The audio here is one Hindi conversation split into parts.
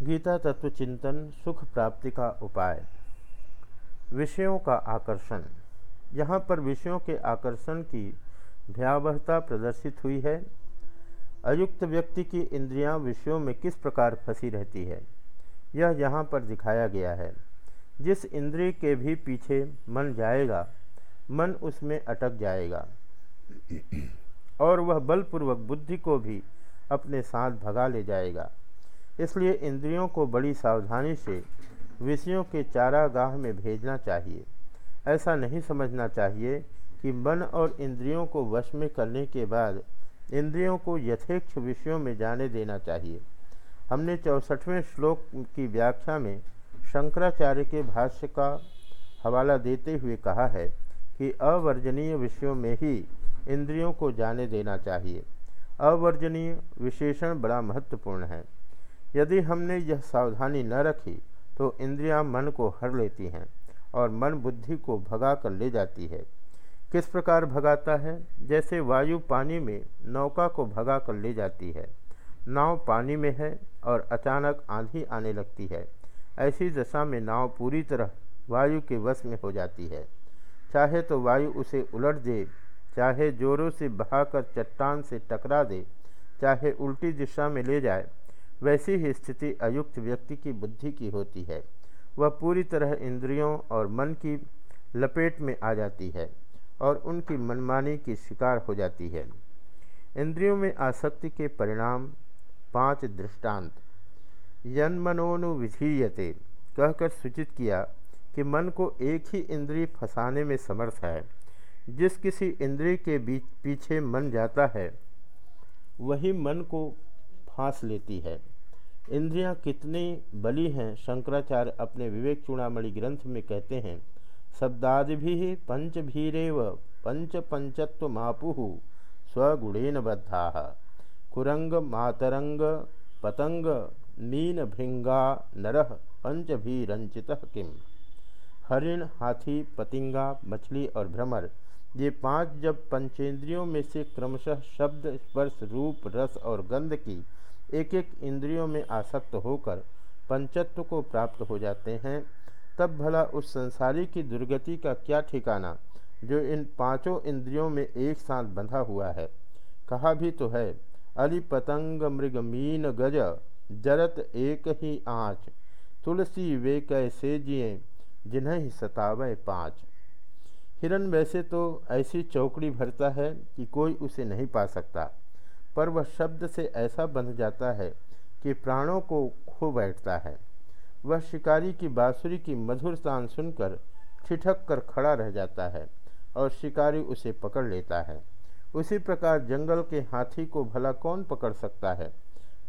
गीता तत्व चिंतन सुख प्राप्ति का उपाय। विषयों का आकर्षण। यहाँ पर विषयों के आकर्षण की भयावहता प्रदर्शित हुई है। अयुक्त व्यक्ति की इंद्रियाँ विषयों में किस प्रकार फंसी रहती है, यह यहाँ पर दिखाया गया है। जिस इंद्रिय के भी पीछे मन जाएगा, मन उसमें अटक जाएगा। और वह बलपूर्वक बुद्धि को भी अपने साथ भगा ले जाएगा। इसलिए इंद्रियों को बड़ी सावधानी से विषयों के चारागाह में भेजना चाहिए। ऐसा नहीं समझना चाहिए कि मन और इंद्रियों को वश में करने के बाद इंद्रियों को यथेक्ष विषयों में जाने देना चाहिए। हमने चौसठवें श्लोक की व्याख्या में शंकराचार्य के भाष्य का हवाला देते हुए कहा है कि अवर्जनीय विषयों में ही इंद्रियों को जाने देना चाहिए। अवर्जनीय विशेषण बड़ा महत्वपूर्ण है। यदि हमने यह सावधानी न रखी तो इंद्रियाँ मन को हर लेती हैं और मन बुद्धि को भगा कर ले जाती है। किस प्रकार भगाता है? जैसे वायु पानी में नौका को भगा कर ले जाती है। नाव पानी में है और अचानक आंधी आने लगती है। ऐसी दशा में नाव पूरी तरह वायु के वश में हो जाती है। चाहे तो वायु उसे उलट दे, चाहे जोरों से बहाकर चट्टान से टकरा दे, चाहे उल्टी दिशा में ले जाए वैसी ही स्थिति अयुक्त व्यक्ति की बुद्धि की होती है। वह पूरी तरह इंद्रियों और मन की लपेट में आ जाती है और उनकी मनमानी की शिकार हो जाती है। इंद्रियों में आसक्ति के परिणाम पाँच दृष्टांत। यन्मनोनुविधीयते, कहकर सूचित किया कि मन को एक ही इंद्रिय फंसाने में समर्थ है। जिस किसी इंद्रिय के बीच पीछे मन जाता है, वही मन को फांस लेती है। इंद्रियाँ कितनी बली हैं? शंकराचार्य अपने विवेक चूड़ामणि ग्रंथ में कहते हैं शब्दादि भी पंच भीरेव पंच पंचत्व मापु स्वगुणेन बद्धा। कुरंग, मातरंग, पतंग मीन भृंगा, नर पंच भी रंचित किम हरिण, हाथी, पतिंगा, मछली और भ्रमर, ये पाँच जब पंचेंद्रियों में से क्रमशः शब्द, स्पर्श, रूप, रस और गंध की एक एक इंद्रियों में आसक्त होकर पंचत्व को प्राप्त हो जाते हैं, तब भला उस संसारी की दुर्गति का क्या ठिकाना, जो इन पाँचों इंद्रियों में एक साथ बंधा हुआ है? कहा भी तो है अली पतंग मृग मीन गज, जरत एक ही आँच, तुलसी वे कैसे जिए जिन्हें ही सतावे पाँच। हिरण वैसे तो ऐसी चौकड़ी भरता है कि कोई उसे नहीं पा सकता। पर वह शब्द से ऐसा बंध जाता है कि प्राणों को खो बैठता है। वह शिकारी की बाँसुरी की मधुर तान सुनकर ठिठक कर खड़ा रह जाता है और शिकारी उसे पकड़ लेता है। उसी प्रकार जंगल के हाथी को भला कौन पकड़ सकता है?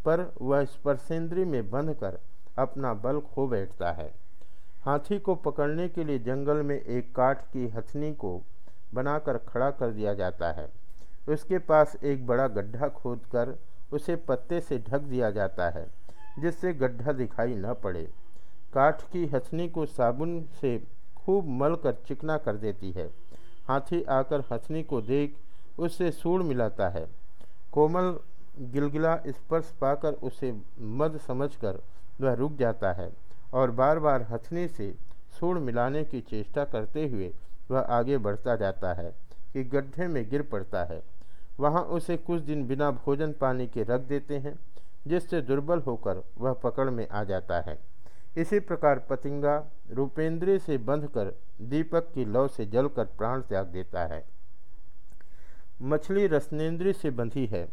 पर वह स्पर्शेंद्री में बंध कर अपना बल खो बैठता है। हाथी को पकड़ने के लिए जंगल में एक काठ की हथनी को बनाकर खड़ा कर दिया जाता है। उसके पास एक बड़ा गड्ढा खोदकर उसे पत्ते से ढक दिया जाता है, जिससे गड्ढा दिखाई न पड़े। काठ की हथनी को साबुन से खूब मल कर चिकना कर देती है। हाथी आकर हथनी को देख उससे सूढ़ मिलाता है। कोमल गिलगिला स्पर्श पाकर उसे मद समझकर वह रुक जाता है और बार बार हथनी से सूढ़ मिलाने की चेष्टा करते हुए वह आगे बढ़ता जाता है। कि गड्ढे में गिर पड़ता है। वहाँ उसे कुछ दिन बिना भोजन पानी के रख देते हैं, जिससे दुर्बल होकर वह पकड़ में आ जाता है। इसी प्रकार पतिंगा रूपेंद्र से बंधकर दीपक की लौ से जलकर प्राण त्याग देता है। मछली रसनेन्द्र से बंधी है।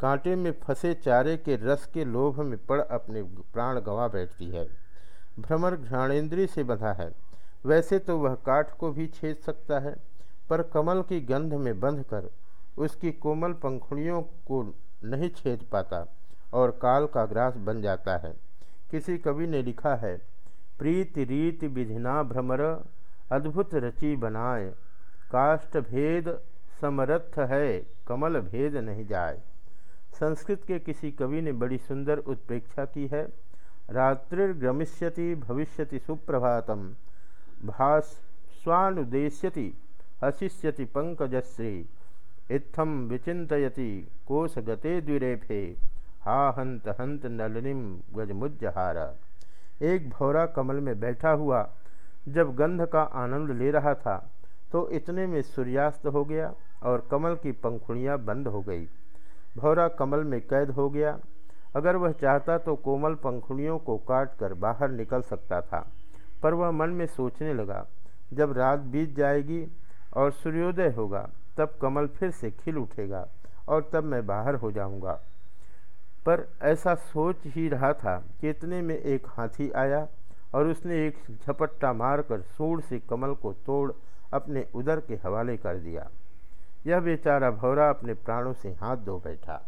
कांटे में फंसे चारे के रस के लोभ में पड़ अपने प्राण गंवा बैठती है। भ्रमर घ्राणेन्द्रीय से बंधा है। वैसे तो वह काठ को भी छेद सकता है पर कमल की गंध में बंधकर उसकी कोमल पंखुड़ियों को नहीं छेद पाता और काल का ग्रास बन जाता है। किसी कवि ने लिखा है, प्रीति रीति विधिना भ्रमर, अद्भुत रचि बनाए। काष्ठ भेद समरथ है, कमल भेद नहीं जाए। संस्कृत के किसी कवि ने बड़ी सुंदर उत्प्रेक्षा की है। रात्रिर्गमिष्यति भविष्यति सुप्रभातम भास स्वानुदेश्यति हसिष्यति पंकजश्री इत्थम विचितयति कोशगते द्विरेफे। हा हंत हंत नलनिम गजमुज्जहार। एक भौरा कमल में बैठा हुआ, जब गंध का आनंद ले रहा था तो इतने में सूर्यास्त हो गया और कमल की पंखुड़ियाँ बंद हो गई। भौरा कमल में कैद हो गया। अगर वह चाहता तो कोमल पंखुड़ियों को काट कर बाहर निकल सकता था, पर वह मन में सोचने लगा, जब रात बीत जाएगी और सूर्योदय होगा, तब कमल फिर से खिल उठेगा और तब मैं बाहर हो जाऊँगा। पर ऐसा सोच ही रहा था कि इतने में एक हाथी आया और उसने एक झपट्टा मारकर सूढ़ से कमल को तोड़ अपने उदर के हवाले कर दिया। यह बेचारा भौरा अपने प्राणों से हाथ धो बैठा।